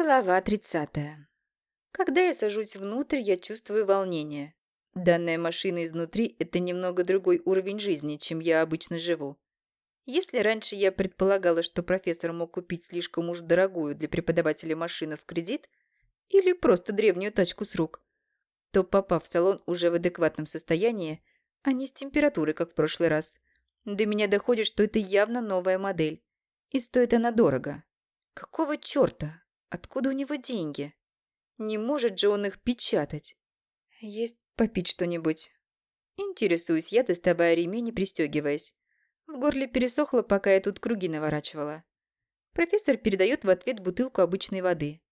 Глава 30. Когда я сажусь внутрь, я чувствую волнение. Данная машина изнутри – это немного другой уровень жизни, чем я обычно живу. Если раньше я предполагала, что профессор мог купить слишком уж дорогую для преподавателя машину в кредит или просто древнюю тачку с рук, то, попав в салон уже в адекватном состоянии, а не с температурой, как в прошлый раз, до меня доходит, что это явно новая модель. И стоит она дорого. Какого черта? Откуда у него деньги? Не может же он их печатать. Есть попить что-нибудь. Интересуюсь я, доставая ремень и пристегиваясь. В горле пересохло, пока я тут круги наворачивала. Профессор передает в ответ бутылку обычной воды.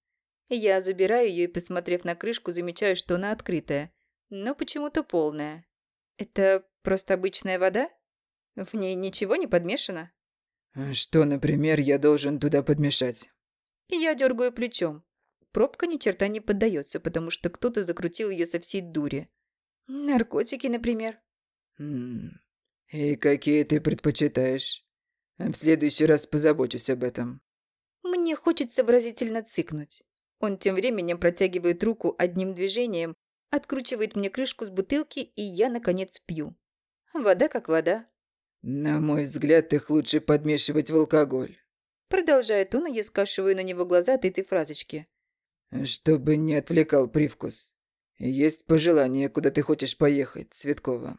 Я забираю ее и, посмотрев на крышку, замечаю, что она открытая, но почему-то полная. Это просто обычная вода? В ней ничего не подмешано? Что, например, я должен туда подмешать? Я дергаю плечом. Пробка ни черта не поддается, потому что кто-то закрутил ее со всей дури. Наркотики, например. Хм. И какие ты предпочитаешь? В следующий раз позабочусь об этом. Мне хочется выразительно цыкнуть. Он тем временем протягивает руку одним движением, откручивает мне крышку с бутылки, и я, наконец, пью. Вода как вода. На мой взгляд, их лучше подмешивать в алкоголь. Продолжает он, и я скашиваю на него глаза от этой фразочки. Чтобы не отвлекал привкус. Есть пожелание, куда ты хочешь поехать, Цветкова.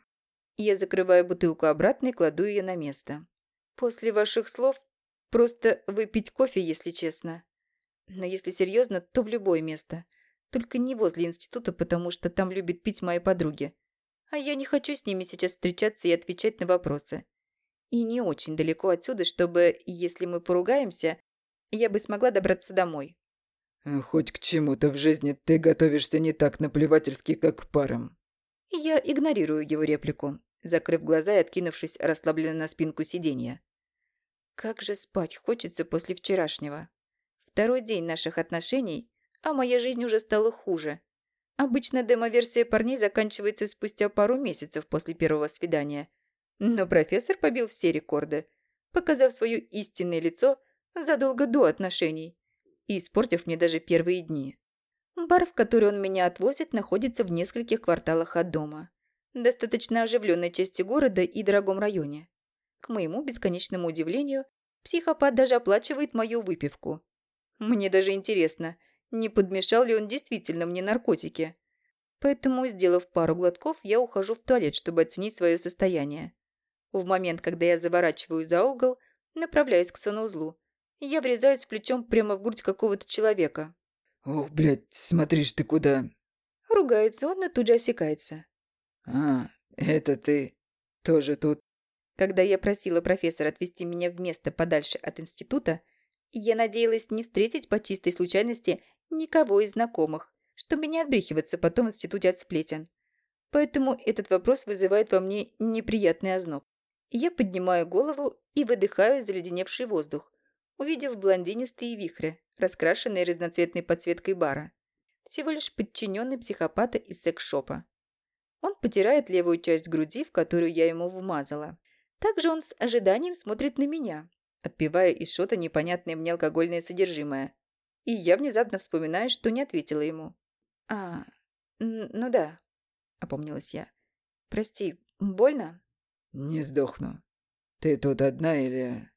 Я закрываю бутылку обратно и кладу ее на место. После ваших слов просто выпить кофе, если честно. Но если серьезно, то в любое место. Только не возле института, потому что там любят пить мои подруги. А я не хочу с ними сейчас встречаться и отвечать на вопросы. И не очень далеко отсюда, чтобы, если мы поругаемся, я бы смогла добраться домой. Хоть к чему-то в жизни ты готовишься не так наплевательски, как к парам. Я игнорирую его реплику, закрыв глаза и откинувшись расслабленно на спинку сиденья. Как же спать хочется после вчерашнего. Второй день наших отношений, а моя жизнь уже стала хуже. Обычно демо-версия парней заканчивается спустя пару месяцев после первого свидания – но профессор побил все рекорды, показав свое истинное лицо задолго до отношений и испортив мне даже первые дни. Бар, в который он меня отвозит, находится в нескольких кварталах от дома. Достаточно оживленной части города и дорогом районе. К моему бесконечному удивлению, психопат даже оплачивает мою выпивку. Мне даже интересно, не подмешал ли он действительно мне наркотики. Поэтому, сделав пару глотков, я ухожу в туалет, чтобы оценить свое состояние. В момент, когда я заворачиваю за угол, направляюсь к санузлу, я врезаюсь плечом прямо в грудь какого-то человека. «Ох, блядь, смотришь ты куда?» Ругается он, но тут же осекается. «А, это ты тоже тут?» Когда я просила профессора отвезти меня в место подальше от института, я надеялась не встретить по чистой случайности никого из знакомых, чтобы не отбрехиваться потом в институте от сплетен. Поэтому этот вопрос вызывает во мне неприятный озноб. Я поднимаю голову и выдыхаю заледеневший воздух, увидев блондинистые вихры, раскрашенные разноцветной подсветкой бара. Всего лишь подчиненный психопата из секс-шопа. Он потирает левую часть груди, в которую я ему вмазала. Также он с ожиданием смотрит на меня, отпивая из шота непонятное мне алкогольное содержимое. И я внезапно вспоминаю, что не ответила ему. «А, ну да», — опомнилась я. «Прости, больно?» «Не сдохну. Ты тут одна или...»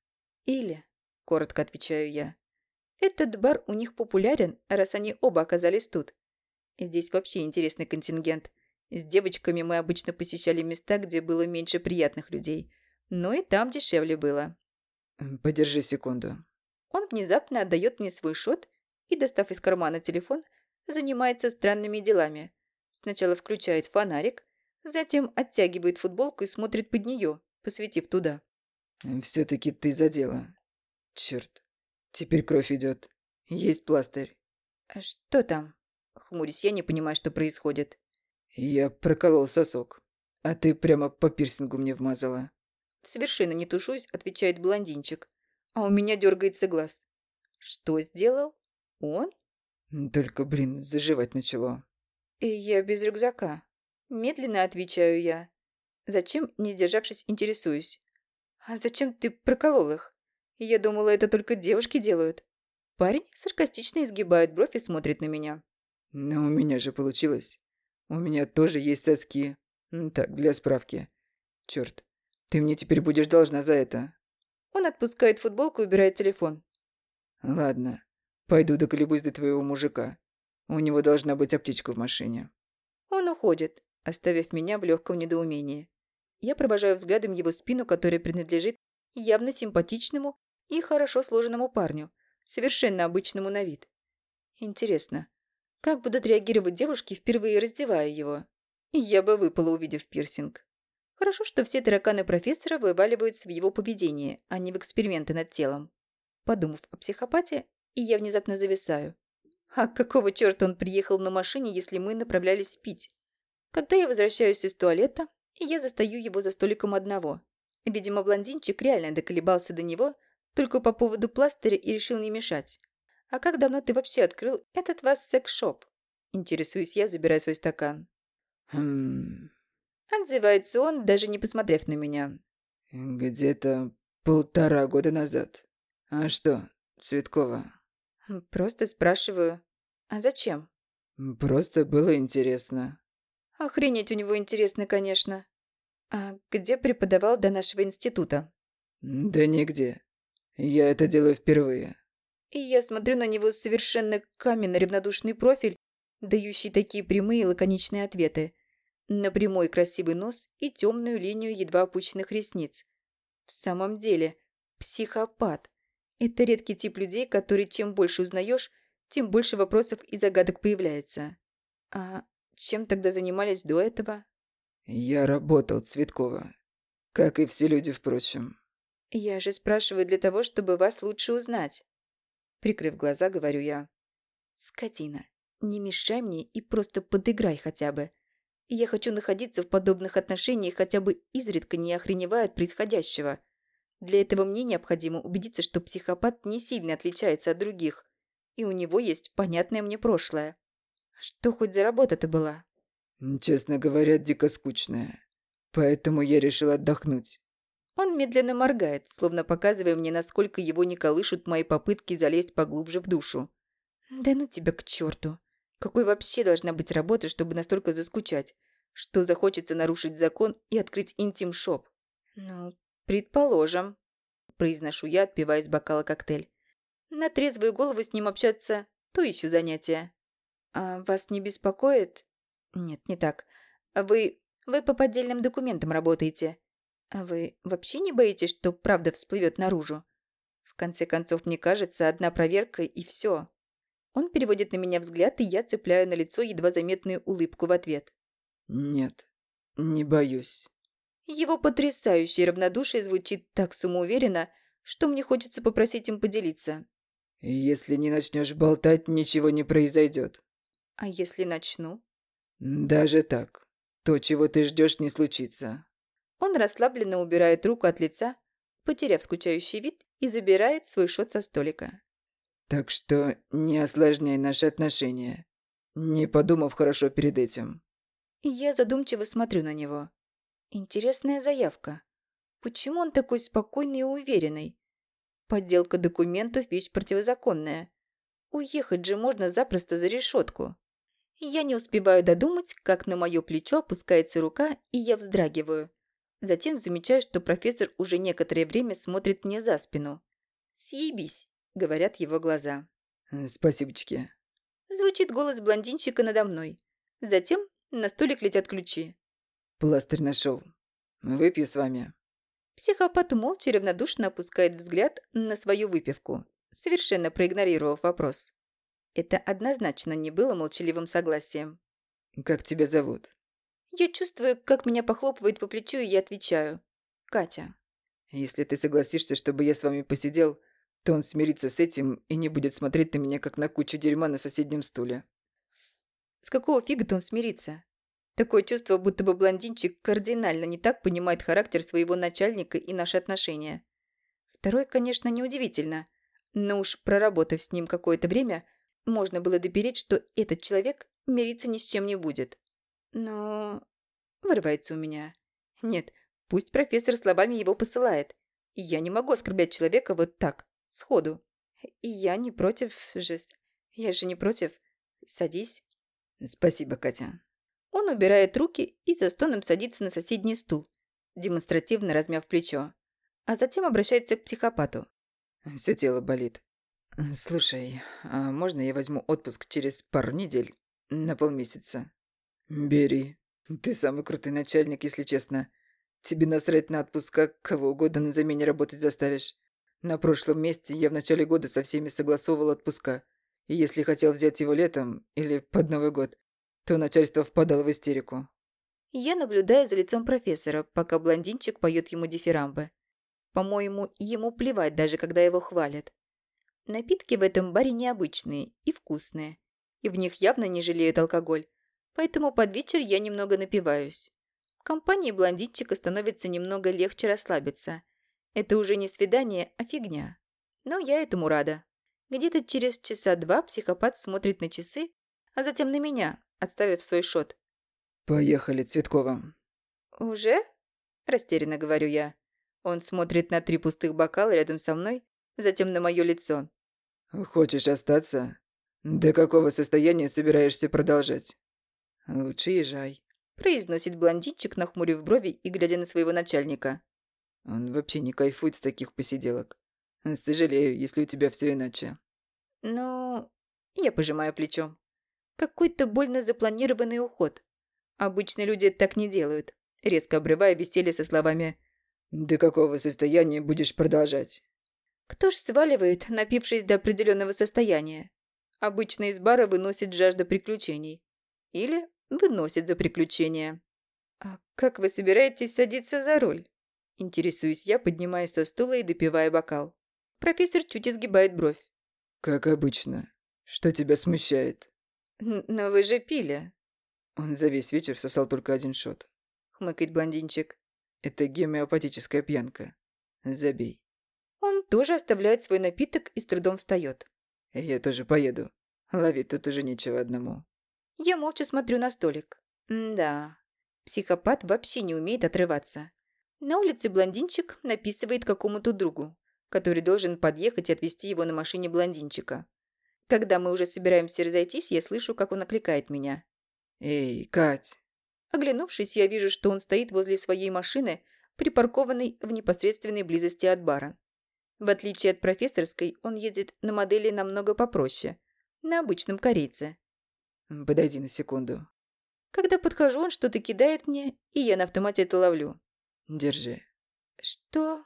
«Или», — коротко отвечаю я. «Этот бар у них популярен, раз они оба оказались тут. Здесь вообще интересный контингент. С девочками мы обычно посещали места, где было меньше приятных людей. Но и там дешевле было». «Подержи секунду». Он внезапно отдает мне свой шот и, достав из кармана телефон, занимается странными делами. Сначала включает фонарик, Затем оттягивает футболку и смотрит под нее, посветив туда. «Все-таки ты задела. Черт, теперь кровь идет. Есть пластырь». А «Что там?» Хмурюсь я, не понимаю, что происходит. «Я проколол сосок, а ты прямо по пирсингу мне вмазала». Совершенно не тушусь, отвечает блондинчик. А у меня дергается глаз. Что сделал? Он? Только, блин, заживать начало. И я без рюкзака. Медленно отвечаю я. Зачем, не сдержавшись, интересуюсь. «А зачем ты проколол их? Я думала, это только девушки делают». Парень саркастично изгибает бровь и смотрит на меня. Но у меня же получилось. У меня тоже есть соски. Так, для справки. Черт, ты мне теперь будешь должна за это. Он отпускает футболку и убирает телефон. Ладно, пойду доколебусь до твоего мужика. У него должна быть аптечка в машине. Он уходит, оставив меня в легком недоумении. Я провожаю взглядом его спину, которая принадлежит явно симпатичному и хорошо сложенному парню, совершенно обычному на вид. Интересно, как будут реагировать девушки, впервые раздевая его? Я бы выпала, увидев пирсинг. Хорошо, что все тараканы профессора вываливаются в его поведении, а не в эксперименты над телом. Подумав о психопате, и я внезапно зависаю. А какого черта он приехал на машине, если мы направлялись пить? Когда я возвращаюсь из туалета, я застаю его за столиком одного. Видимо, блондинчик реально доколебался до него только по поводу пластыря и решил не мешать. «А как давно ты вообще открыл этот вас секс-шоп?» Интересуюсь я, забирая свой стакан. Хм... Отзывается он, даже не посмотрев на меня. Где-то полтора года назад. А что, Цветкова? Просто спрашиваю. А зачем? Просто было интересно. Охренеть у него интересно, конечно. А где преподавал до нашего института? Да нигде. Я это делаю впервые. И я смотрю на него совершенно каменно-равнодушный профиль, дающий такие прямые лаконичные ответы. На прямой красивый нос и темную линию едва опущенных ресниц. В самом деле, психопат. Это редкий тип людей, который чем больше узнаешь, тем больше вопросов и загадок появляется. А чем тогда занимались до этого? Я работал, Цветкова. Как и все люди, впрочем. Я же спрашиваю для того, чтобы вас лучше узнать. Прикрыв глаза, говорю я. Скотина, не мешай мне и просто подыграй хотя бы. Я хочу находиться в подобных отношениях хотя бы изредка не охреневая от происходящего. Для этого мне необходимо убедиться, что психопат не сильно отличается от других, и у него есть понятное мне прошлое. Что хоть за работа-то была? Честно говоря, дико скучная. Поэтому я решил отдохнуть. Он медленно моргает, словно показывая мне, насколько его не колышут мои попытки залезть поглубже в душу. Да ну тебя к черту. Какой вообще должна быть работа, чтобы настолько заскучать, что захочется нарушить закон и открыть интим-шоп? Ну, предположим. Произношу я, отпивая из бокала коктейль. На трезвую голову с ним общаться – то еще занятие. А вас не беспокоит? Нет, не так. Вы... вы по поддельным документам работаете. А вы вообще не боитесь, что правда всплывет наружу? В конце концов, мне кажется, одна проверка и все. Он переводит на меня взгляд, и я цепляю на лицо едва заметную улыбку в ответ. Нет, не боюсь. Его потрясающее равнодушие звучит так самоуверенно, что мне хочется попросить им поделиться. Если не начнешь болтать, ничего не произойдет. А если начну? Даже так. То, чего ты ждешь, не случится. Он расслабленно убирает руку от лица, потеряв скучающий вид, и забирает свой шот со столика. Так что не осложняй наши отношения, не подумав хорошо перед этим. Я задумчиво смотрю на него. Интересная заявка. Почему он такой спокойный и уверенный? Подделка документов – вещь противозаконная. Уехать же можно запросто за решетку. Я не успеваю додумать, как на мое плечо опускается рука, и я вздрагиваю. Затем замечаю, что профессор уже некоторое время смотрит мне за спину. «Съебись», — говорят его глаза. Э, «Спасибочки». Звучит голос блондинчика надо мной. Затем на столик летят ключи. «Пластырь нашел. Выпью с вами». Психопат молча равнодушно опускает взгляд на свою выпивку, совершенно проигнорировав вопрос. Это однозначно не было молчаливым согласием. «Как тебя зовут?» Я чувствую, как меня похлопывает по плечу, и я отвечаю. «Катя». «Если ты согласишься, чтобы я с вами посидел, то он смирится с этим и не будет смотреть на меня, как на кучу дерьма на соседнем стуле». С, с какого фига-то он смирится? Такое чувство, будто бы блондинчик кардинально не так понимает характер своего начальника и наши отношения. Второе, конечно, неудивительно, но уж проработав с ним какое-то время – можно было допереть, что этот человек мириться ни с чем не будет. Но... Вырывается у меня. Нет, пусть профессор словами его посылает. Я не могу оскорблять человека вот так, сходу. И я не против же... Я же не против. Садись. Спасибо, Катя. Он убирает руки и за стоном садится на соседний стул, демонстративно размяв плечо, а затем обращается к психопату. Все тело болит. Слушай, а можно я возьму отпуск через пару недель? На полмесяца? Бери. Ты самый крутой начальник, если честно. Тебе насрать на отпуска, кого угодно на замене работать заставишь. На прошлом месте я в начале года со всеми согласовывал отпуска. И если хотел взять его летом или под Новый год, то начальство впадало в истерику. Я наблюдаю за лицом профессора, пока блондинчик поет ему дифирамбы. По-моему, ему плевать, даже когда его хвалят. Напитки в этом баре необычные и вкусные, и в них явно не жалеют алкоголь, поэтому под вечер я немного напиваюсь. В компании блондинчика становится немного легче расслабиться. Это уже не свидание, а фигня. Но я этому рада. Где-то через часа два психопат смотрит на часы, а затем на меня, отставив свой шот. «Поехали, Цветкова». «Уже?» – растерянно говорю я. Он смотрит на три пустых бокала рядом со мной, затем на мое лицо. «Хочешь остаться? До какого состояния собираешься продолжать? Лучше езжай», – произносит блондинчик, нахмурив брови и глядя на своего начальника. «Он вообще не кайфует с таких посиделок. Сожалею, если у тебя все иначе». «Ну...» Я пожимаю плечом. Какой-то больно запланированный уход. Обычно люди так не делают, резко обрывая веселье со словами «До какого состояния будешь продолжать?» Кто ж сваливает, напившись до определенного состояния? Обычно из бара выносит жажда приключений. Или выносит за приключения. «А как вы собираетесь садиться за руль?» Интересуюсь я, поднимаясь со стула и допивая бокал. Профессор чуть изгибает бровь. «Как обычно. Что тебя смущает?» «Но вы же пили». Он за весь вечер сосал только один шот. Хмыкает блондинчик. Это гомеопатическая пьянка. Забей. Он тоже оставляет свой напиток и с трудом встает. Я тоже поеду. Ловить тут уже нечего одному. Я молча смотрю на столик. М да, психопат вообще не умеет отрываться. На улице блондинчик написывает какому-то другу, который должен подъехать и отвезти его на машине блондинчика. Когда мы уже собираемся разойтись, я слышу, как он окликает меня. «Эй, Кать!» Оглянувшись, я вижу, что он стоит возле своей машины, припаркованной в непосредственной близости от бара. В отличие от профессорской, он едет на модели намного попроще. На обычном корейце. «Подойди на секунду». Когда подхожу, он что-то кидает мне, и я на автомате это ловлю. «Держи». «Что?»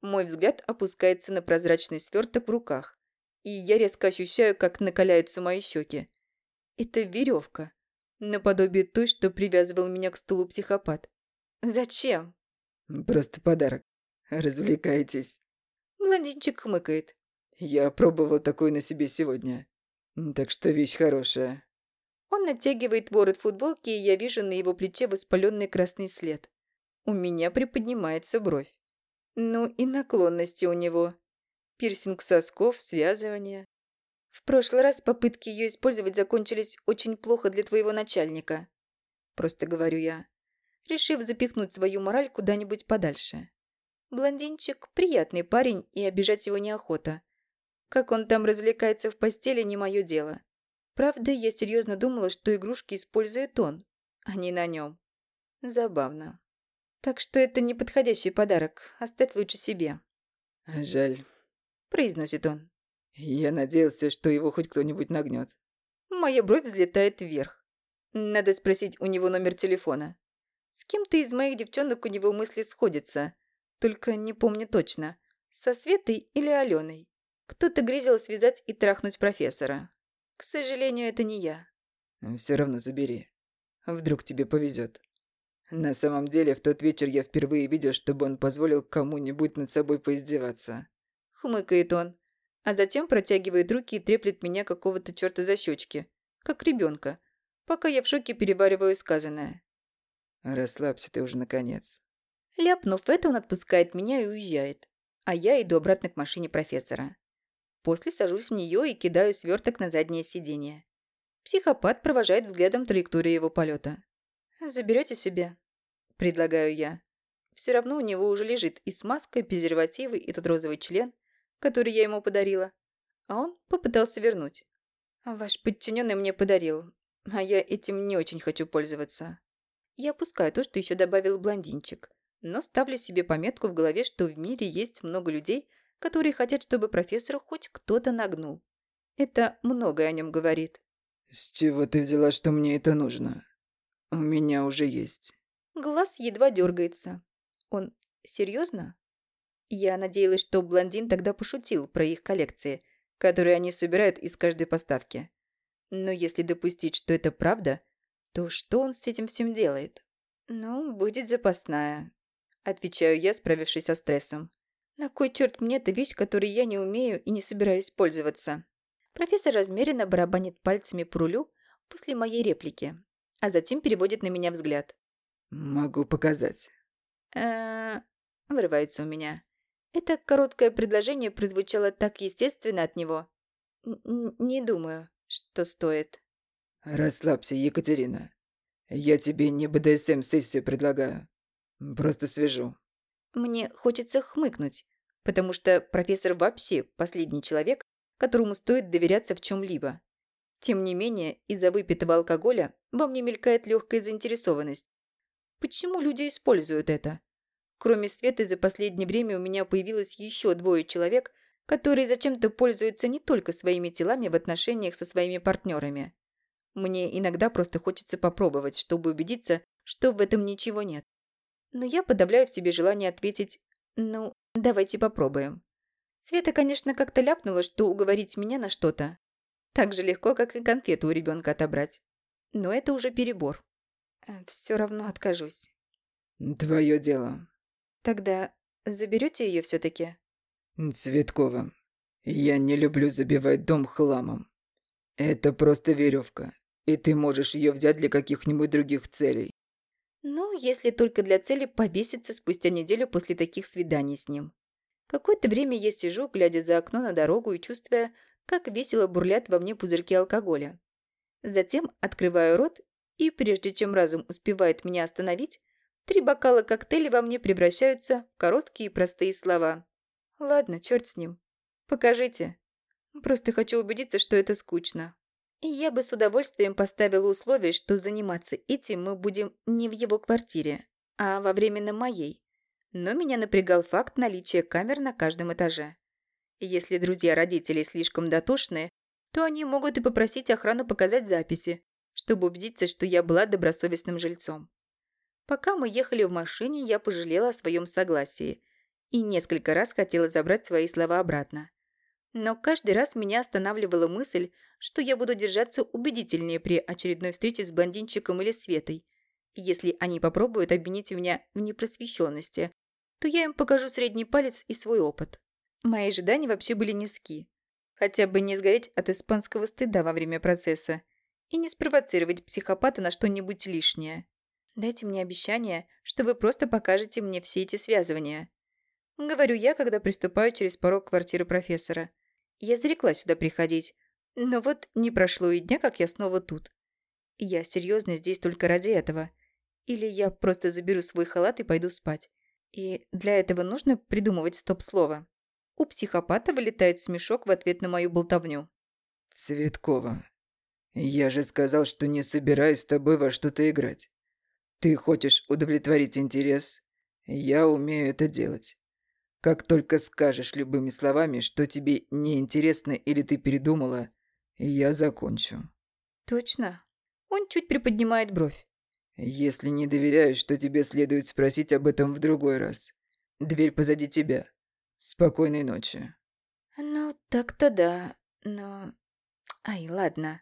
Мой взгляд опускается на прозрачный сверток в руках, и я резко ощущаю, как накаляются мои щеки. Это веревка, наподобие той, что привязывал меня к стулу психопат. «Зачем?» «Просто подарок. Развлекайтесь». Блондинчик хмыкает. «Я пробовал такой на себе сегодня. Так что вещь хорошая». Он натягивает ворот футболки, и я вижу на его плече воспаленный красный след. У меня приподнимается бровь. Ну и наклонности у него. Пирсинг сосков, связывание. В прошлый раз попытки ее использовать закончились очень плохо для твоего начальника. Просто говорю я, решив запихнуть свою мораль куда-нибудь подальше. Блондинчик – приятный парень, и обижать его неохота. Как он там развлекается в постели – не мое дело. Правда, я серьезно думала, что игрушки использует он, а не на нем. Забавно. Так что это неподходящий подарок. Оставь лучше себе. «Жаль», – произносит он. Я надеялся, что его хоть кто-нибудь нагнет. Моя бровь взлетает вверх. Надо спросить у него номер телефона. С кем-то из моих девчонок у него мысли сходятся. Только не помню точно. Со Светой или Аленой. Кто-то грезил связать и трахнуть профессора. К сожалению, это не я. Все равно забери. Вдруг тебе повезет. На самом деле, в тот вечер я впервые видел, чтобы он позволил кому-нибудь над собой поиздеваться. Хмыкает он а затем протягивает руки и треплет меня какого-то черта за щечки, как ребенка, пока я в шоке перевариваю сказанное. «Расслабься ты уже, наконец». Ляпнув это, он отпускает меня и уезжает, а я иду обратно к машине профессора. После сажусь в нее и кидаю сверток на заднее сиденье. Психопат провожает взглядом траекторию его полета. «Заберете себе?» – предлагаю я. Все равно у него уже лежит и смазка, и презервативы, и тот розовый член, который я ему подарила. а он попытался вернуть. Ваш подчиненный мне подарил, а я этим не очень хочу пользоваться. Я опускаю то, что еще добавил блондинчик, но ставлю себе пометку в голове, что в мире есть много людей, которые хотят, чтобы профессора хоть кто-то нагнул. Это многое о нем говорит. «С чего ты взяла, что мне это нужно? У меня уже есть». Глаз едва дергается. Он серьезно? Я надеялась, что блондин тогда пошутил про их коллекции, которые они собирают из каждой поставки. Но если допустить, что это правда, то что он с этим всем делает? Ну, будет запасная. Отвечаю я, справившись со стрессом. На кой черт мне эта вещь, которой я не умею и не собираюсь пользоваться? Профессор размеренно барабанит пальцами по рулю после моей реплики, а затем переводит на меня взгляд. «Могу показать». э вырывается у меня. Это короткое предложение прозвучало так естественно от него. Н не думаю, что стоит. «Расслабься, Екатерина. Я тебе не БДСМ-сессию предлагаю. Просто свяжу». Мне хочется хмыкнуть, потому что профессор вообще последний человек, которому стоит доверяться в чем-либо. Тем не менее, из-за выпитого алкоголя во мне мелькает легкая заинтересованность. Почему люди используют это? Кроме Светы, за последнее время у меня появилось еще двое человек, которые зачем-то пользуются не только своими телами в отношениях со своими партнерами. Мне иногда просто хочется попробовать, чтобы убедиться, что в этом ничего нет. Но я подавляю в себе желание ответить «ну, давайте попробуем». Света, конечно, как-то ляпнула, что уговорить меня на что-то. Так же легко, как и конфету у ребенка отобрать. Но это уже перебор. Э, Все равно откажусь. Твое дело. Тогда заберете ее все-таки? Цветкова, я не люблю забивать дом хламом. Это просто веревка, и ты можешь ее взять для каких-нибудь других целей. Ну, если только для цели повеситься спустя неделю после таких свиданий с ним. Какое-то время я сижу, глядя за окно на дорогу и чувствуя, как весело бурлят во мне пузырьки алкоголя. Затем открываю рот, и прежде чем разум успевает меня остановить, три бокала коктейля во мне превращаются в короткие и простые слова. Ладно, черт с ним. Покажите. Просто хочу убедиться, что это скучно. И я бы с удовольствием поставила условие, что заниматься этим мы будем не в его квартире, а во временно моей но меня напрягал факт наличия камер на каждом этаже. Если друзья родителей слишком дотошные, то они могут и попросить охрану показать записи, чтобы убедиться, что я была добросовестным жильцом. Пока мы ехали в машине, я пожалела о своем согласии и несколько раз хотела забрать свои слова обратно. Но каждый раз меня останавливала мысль, что я буду держаться убедительнее при очередной встрече с блондинчиком или Светой, если они попробуют обвинить меня в непросвещенности, то я им покажу средний палец и свой опыт. Мои ожидания вообще были низки. Хотя бы не сгореть от испанского стыда во время процесса и не спровоцировать психопата на что-нибудь лишнее. Дайте мне обещание, что вы просто покажете мне все эти связывания. Говорю я, когда приступаю через порог квартиры профессора. Я зарекла сюда приходить, но вот не прошло и дня, как я снова тут. Я серьезно здесь только ради этого. Или я просто заберу свой халат и пойду спать. И для этого нужно придумывать стоп-слово. У психопата вылетает смешок в ответ на мою болтовню. Цветкова, я же сказал, что не собираюсь с тобой во что-то играть. Ты хочешь удовлетворить интерес? Я умею это делать. Как только скажешь любыми словами, что тебе неинтересно или ты передумала, я закончу. Точно? Он чуть приподнимает бровь. Если не доверяешь, то тебе следует спросить об этом в другой раз. Дверь позади тебя. Спокойной ночи. Ну, так-то да, но... Ай, ладно.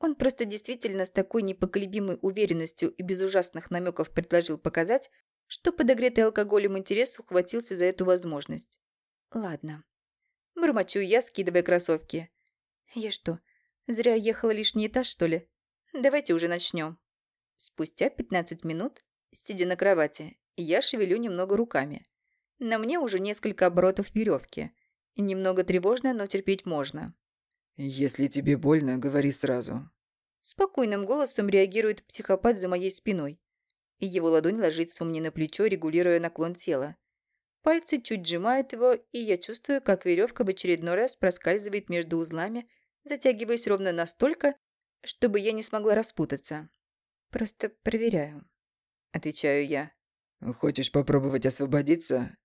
Он просто действительно с такой непоколебимой уверенностью и без ужасных намеков предложил показать, что подогретый алкоголем интерес ухватился за эту возможность. Ладно. Бормочу я, скидывая кроссовки. Я что, зря ехала лишний этаж, что ли? Давайте уже начнем. Спустя 15 минут, сидя на кровати, я шевелю немного руками. На мне уже несколько оборотов веревки. Немного тревожно, но терпеть можно. «Если тебе больно, говори сразу». Спокойным голосом реагирует психопат за моей спиной. Его ладонь ложится мне на плечо, регулируя наклон тела. Пальцы чуть сжимают его, и я чувствую, как веревка в очередной раз проскальзывает между узлами, затягиваясь ровно настолько, чтобы я не смогла распутаться. Просто проверяю. Отвечаю я. Хочешь попробовать освободиться?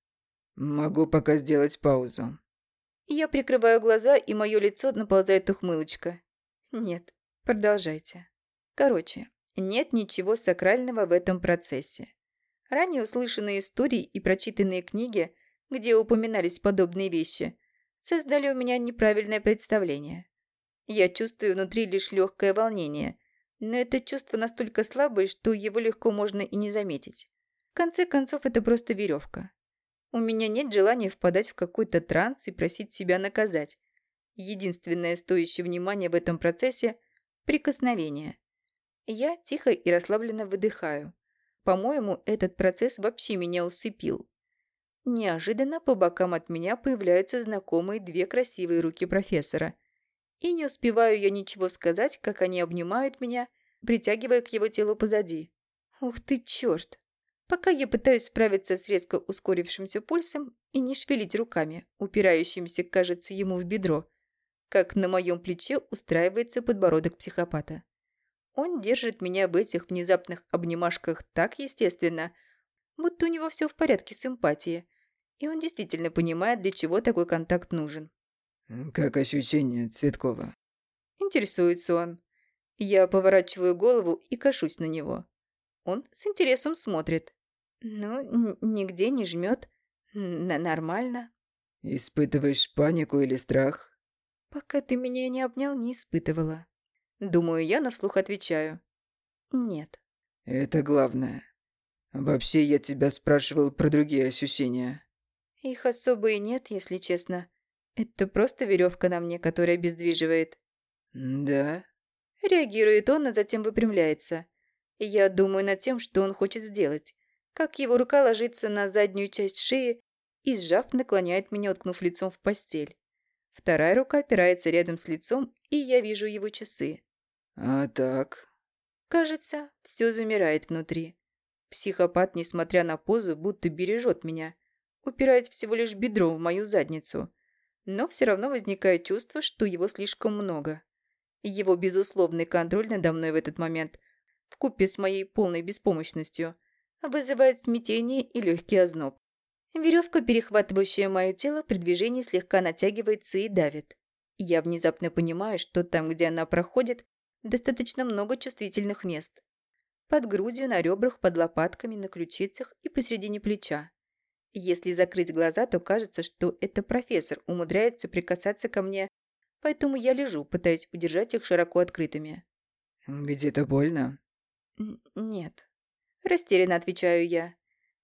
Могу пока сделать паузу. Я прикрываю глаза, и мое лицо наползает ухмылочка. Нет, продолжайте. Короче, нет ничего сакрального в этом процессе. Ранее услышанные истории и прочитанные книги, где упоминались подобные вещи, создали у меня неправильное представление. Я чувствую внутри лишь легкое волнение, но это чувство настолько слабое, что его легко можно и не заметить. В конце концов, это просто веревка. У меня нет желания впадать в какой-то транс и просить себя наказать. Единственное стоящее внимание в этом процессе – прикосновение. Я тихо и расслабленно выдыхаю. По-моему, этот процесс вообще меня усыпил. Неожиданно по бокам от меня появляются знакомые две красивые руки профессора. И не успеваю я ничего сказать, как они обнимают меня, притягивая к его телу позади. Ух ты, черт! Пока я пытаюсь справиться с резко ускорившимся пульсом и не шевелить руками, упирающимися, кажется, ему в бедро, как на моем плече устраивается подбородок психопата. Он держит меня в этих внезапных обнимашках так естественно, будто у него все в порядке с эмпатией, и он действительно понимает, для чего такой контакт нужен. «Как ощущение, Цветкова?» Интересуется он. Я поворачиваю голову и кашусь на него. Он с интересом смотрит. Ну, нигде не жмет. Нормально. Испытываешь панику или страх? Пока ты меня не обнял, не испытывала. Думаю, я на вслух отвечаю. Нет. Это главное. Вообще, я тебя спрашивал про другие ощущения. Их особо и нет, если честно. Это просто веревка на мне, которая обездвиживает. Да? Реагирует он, а затем выпрямляется. Я думаю над тем, что он хочет сделать. Как его рука ложится на заднюю часть шеи и, сжав, наклоняет меня, уткнув лицом в постель. Вторая рука опирается рядом с лицом, и я вижу его часы. А так? Кажется, все замирает внутри. Психопат, несмотря на позу, будто бережет меня, упираясь всего лишь бедром в мою задницу. Но все равно возникает чувство, что его слишком много. Его безусловный контроль надо мной в этот момент, вкупе с моей полной беспомощностью, вызывает смятение и легкий озноб. Веревка, перехватывающая мое тело, при движении слегка натягивается и давит. Я внезапно понимаю, что там, где она проходит, достаточно много чувствительных мест. Под грудью, на ребрах, под лопатками, на ключицах и посередине плеча. Если закрыть глаза, то кажется, что это профессор умудряется прикасаться ко мне, поэтому я лежу, пытаясь удержать их широко открытыми. «Где-то больно?» «Нет». Растерянно отвечаю я.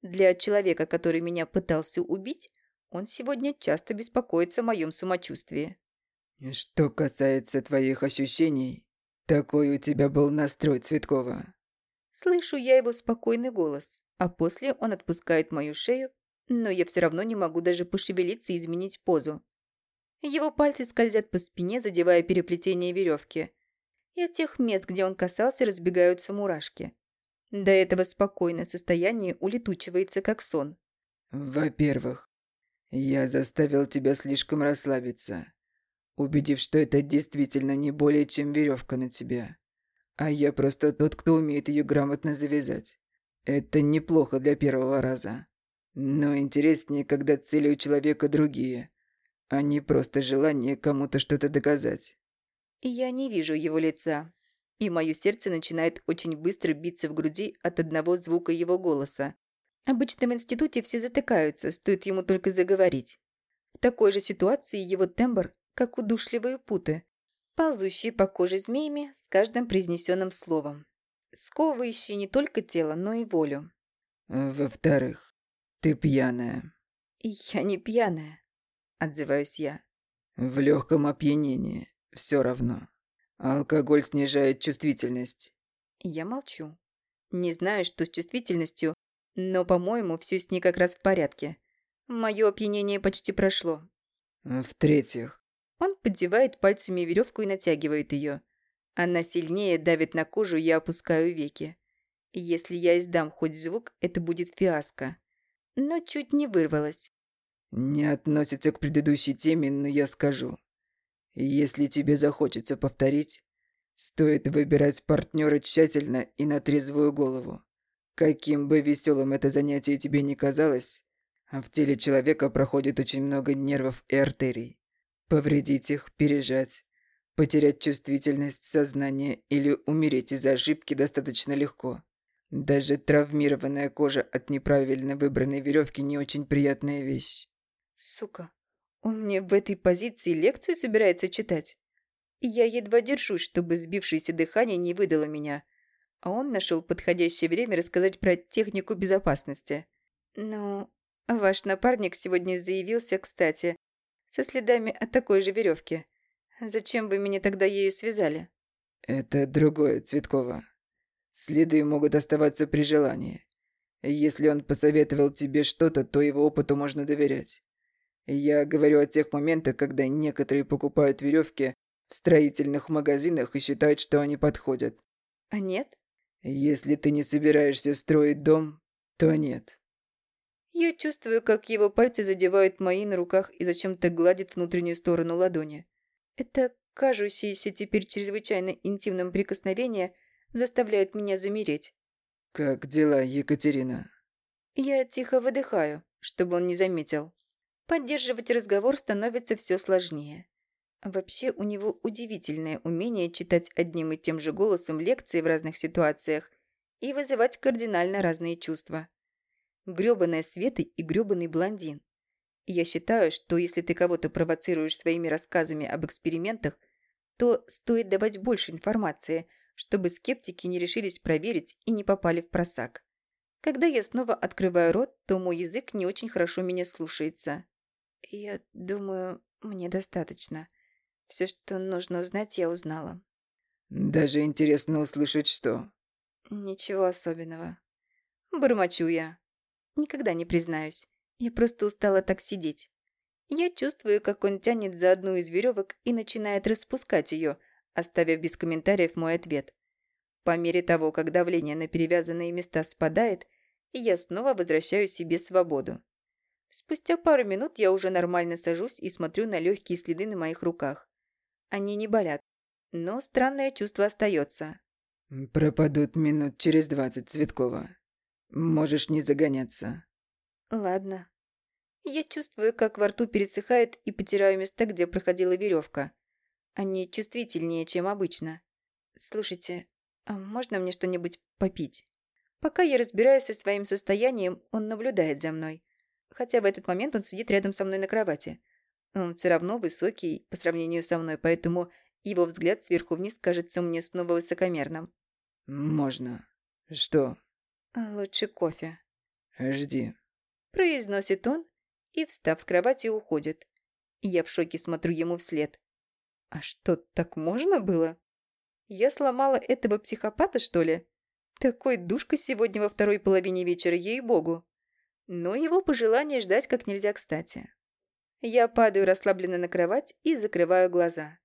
Для человека, который меня пытался убить, он сегодня часто беспокоится о моем самочувствии. «Что касается твоих ощущений, «Такой у тебя был настрой, Цветкова». Слышу я его спокойный голос, а после он отпускает мою шею, но я все равно не могу даже пошевелиться и изменить позу. Его пальцы скользят по спине, задевая переплетение веревки. И от тех мест, где он касался, разбегаются мурашки. До этого спокойное состояние улетучивается, как сон. «Во-первых, я заставил тебя слишком расслабиться убедив, что это действительно не более чем веревка на тебе. А я просто тот, кто умеет ее грамотно завязать. Это неплохо для первого раза. Но интереснее, когда цели у человека другие, а не просто желание кому-то что-то доказать. Я не вижу его лица, и мое сердце начинает очень быстро биться в груди от одного звука его голоса. Обычно в институте все затыкаются, стоит ему только заговорить. В такой же ситуации его тембр как удушливые путы, ползущие по коже змеями с каждым произнесенным словом, сковывающие не только тело, но и волю. «Во-вторых, ты пьяная». «Я не пьяная», — отзываюсь я. «В легком опьянении, все равно. Алкоголь снижает чувствительность». Я молчу. Не знаю, что с чувствительностью, но, по-моему, все с ней как раз в порядке. Мое опьянение почти прошло. В-третьих, он поддевает пальцами веревку и натягивает ее. Она сильнее давит на кожу, я опускаю веки. Если я издам хоть звук, это будет фиаско. но чуть не вырвалась. Не относится к предыдущей теме, но я скажу. Если тебе захочется повторить, стоит выбирать партнера тщательно и на трезвую голову. Каким бы веселым это занятие тебе ни казалось, в теле человека проходит очень много нервов и артерий. Повредить их, пережать, потерять чувствительность, сознание или умереть из-за ошибки достаточно легко. Даже травмированная кожа от неправильно выбранной веревки не очень приятная вещь. Сука, он мне в этой позиции лекцию собирается читать. Я едва держусь, чтобы сбившееся дыхание не выдало меня. А он нашел подходящее время рассказать про технику безопасности. Ну, ваш напарник сегодня заявился, кстати, со следами от такой же веревки. Зачем вы меня тогда ею связали? Это другое, Цветкова. Следы могут оставаться при желании. Если он посоветовал тебе что-то, то его опыту можно доверять. Я говорю о тех моментах, когда некоторые покупают веревки в строительных магазинах и считают, что они подходят. А нет? Если ты не собираешься строить дом, то нет. Я чувствую, как его пальцы задевают мои на руках и зачем-то гладят внутреннюю сторону ладони. Это кажущееся теперь чрезвычайно интимным прикосновение заставляет меня замереть. «Как дела, Екатерина?» Я тихо выдыхаю, чтобы он не заметил. Поддерживать разговор становится все сложнее. Вообще у него удивительное умение читать одним и тем же голосом лекции в разных ситуациях и вызывать кардинально разные чувства. Грёбаная Света и грёбаный блондин. Я считаю, что если ты кого-то провоцируешь своими рассказами об экспериментах, то стоит давать больше информации, чтобы скептики не решились проверить и не попали в просак. Когда я снова открываю рот, то мой язык не очень хорошо меня слушается. Я думаю, мне достаточно. Все, что нужно узнать, я узнала. Даже интересно услышать, что. Ничего особенного. Бормочу я. Никогда не признаюсь. Я просто устала так сидеть. Я чувствую, как он тянет за одну из веревок и начинает распускать ее, оставив без комментариев мой ответ. По мере того, как давление на перевязанные места спадает, я снова возвращаю себе свободу. Спустя пару минут я уже нормально сажусь и смотрю на легкие следы на моих руках. Они не болят, но странное чувство остается. «Пропадут минут через двадцать, Цветкова. Можешь не загоняться». «Ладно». Я чувствую, как во рту пересыхает и потираю места, где проходила веревка. Они чувствительнее, чем обычно. Слушайте, а можно мне что-нибудь попить? Пока я разбираюсь со своим состоянием, он наблюдает за мной хотя в этот момент он сидит рядом со мной на кровати. Он все равно высокий по сравнению со мной, поэтому его взгляд сверху вниз кажется мне снова высокомерным. «Можно. Что?» «Лучше кофе». «Жди», – произносит он и, встав с кровати, уходит. Я в шоке смотрю ему вслед. «А что, так можно было? Я сломала этого психопата, что ли? Такой душка сегодня во второй половине вечера, ей-богу!» но его пожелание ждать как нельзя кстати. Я падаю расслабленно на кровать и закрываю глаза.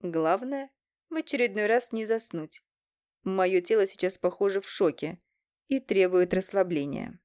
Главное – в очередной раз не заснуть. Мое тело сейчас похоже в шоке и требует расслабления.